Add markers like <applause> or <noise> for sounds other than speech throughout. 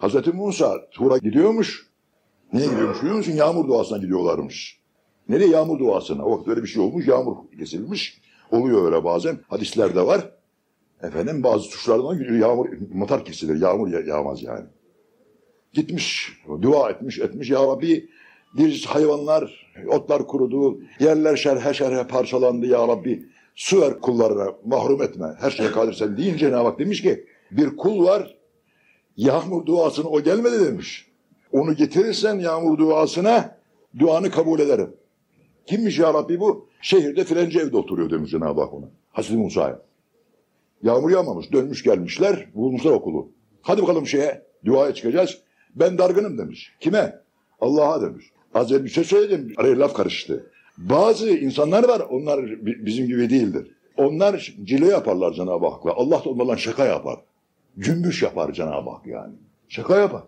Hazreti Musa Tur'a gidiyormuş. Niye gidiyormuş biliyor musun? Yağmur duasına gidiyorlarmış. Nereye yağmur duasına? O vakit öyle bir şey olmuş. Yağmur kesilmiş. Oluyor öyle bazen. Hadislerde var. Efendim bazı tuşlardan yağmur, matar kesilir. Yağmur ya- yağmaz yani. Gitmiş, dua etmiş, etmiş. Ya Rabbi bir hayvanlar, otlar kurudu, yerler şerhe şerhe parçalandı ya Rabbi. Su ver kullarına, mahrum etme. Her şeye kadir sen deyince Cenab-ı demiş ki bir kul var, yağmur duasını o gelmedi demiş. Onu getirirsen yağmur duasına duanı kabul ederim. Kimmiş ya Rabbi bu? Şehirde filanca evde oturuyor demiş Cenab-ı Hak ona. Hazreti Musa'ya. Yağmur yağmamış. Dönmüş gelmişler. Bulmuşlar okulu. Hadi bakalım şeye. Duaya çıkacağız. Ben dargınım demiş. Kime? Allah'a demiş. Az önce bir şey söyledim. Araya laf karıştı. Bazı insanlar var. Onlar bi- bizim gibi değildir. Onlar cile yaparlar Cenab-ı Hak'la. Allah da onlarla şaka yapar. Cümbüş yapar Cenab-ı Hak yani. Şaka yapar.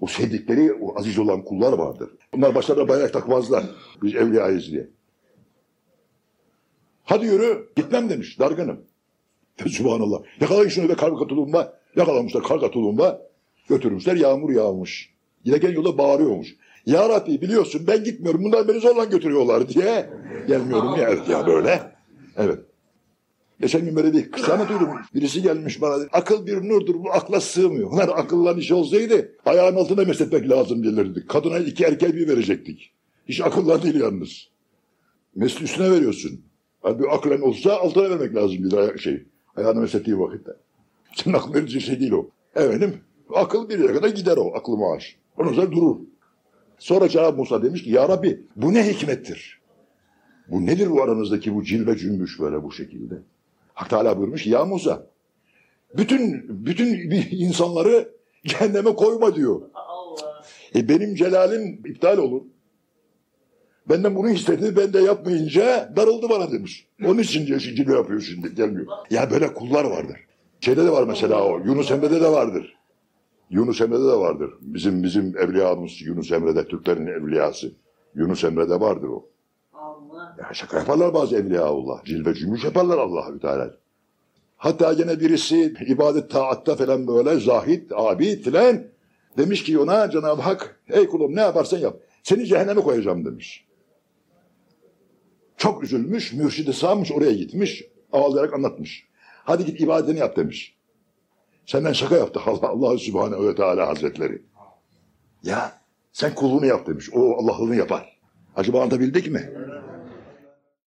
O sevdikleri, o aziz olan kullar vardır. Bunlar başlarına bayrak takmazlar. Biz evliyayız diye. Hadi yürü. Gitmem demiş. Dargınım. Subhanallah. Yakalayın şunu be karga tulumba. Yakalamışlar karga tulumba. Götürmüşler yağmur yağmış. Giderken yolda bağırıyormuş. Ya Rabbi biliyorsun ben gitmiyorum. Bunlar beni zorla götürüyorlar diye. Gelmiyorum ya, ya böyle. Evet. Geçen gün böyle bir kısamet duydum. Birisi gelmiş bana. dedi, Akıl bir nurdur bu akla sığmıyor. Bunlar akıllan iş olsaydı ayağın altına mesletmek lazım gelirdik. Kadına iki erkeğe bir verecektik. Hiç akıllan değil yalnız. Mesle üstüne veriyorsun. Abi aklen olsa altına vermek lazım bir şey. Ayağını meslettiği vakitte. Senin aklın verici şey değil o. Efendim akıl bir yere kadar gider o aklı maaş. Ondan sonra durur. Sonra Cenab-ı Musa demiş ki ya Rabbi bu ne hikmettir? Bu nedir bu aranızdaki bu cilve cümbüş böyle bu şekilde? Hak Teala buyurmuş ya Musa bütün bütün <laughs> insanları cehenneme koyma diyor. Allah. E benim celalim iptal olur. Benden bunu istedi, ben de yapmayınca darıldı bana demiş. Onun için diyor, şimdi cilve yapıyor şimdi, gelmiyor. Ya böyle kullar vardır. Şeyde de var mesela o, Yunus Emre'de de vardır. Yunus Emre'de de vardır. Bizim bizim evliyamız Yunus Emre'de, Türklerin evliyası. Yunus Emre'de vardır o. Şaka yaparlar bazı evliyaullah. Cilve cümüş yaparlar Allahü Teala. Hatta yine birisi ibadet taatta falan böyle zahid, abid filan demiş ki ona Cenab-ı Hak ey kulum ne yaparsan yap. Seni cehenneme koyacağım demiş. Çok üzülmüş, mürşidi sağmış oraya gitmiş, ağlayarak anlatmış. Hadi git ibadetini yap demiş. Senden şaka yaptı <laughs> Allah, Allah Sübhanehu ve Teala Hazretleri. Ya sen kulluğunu yap demiş. O Allah'lığını yapar. Acaba anlatabildik mi?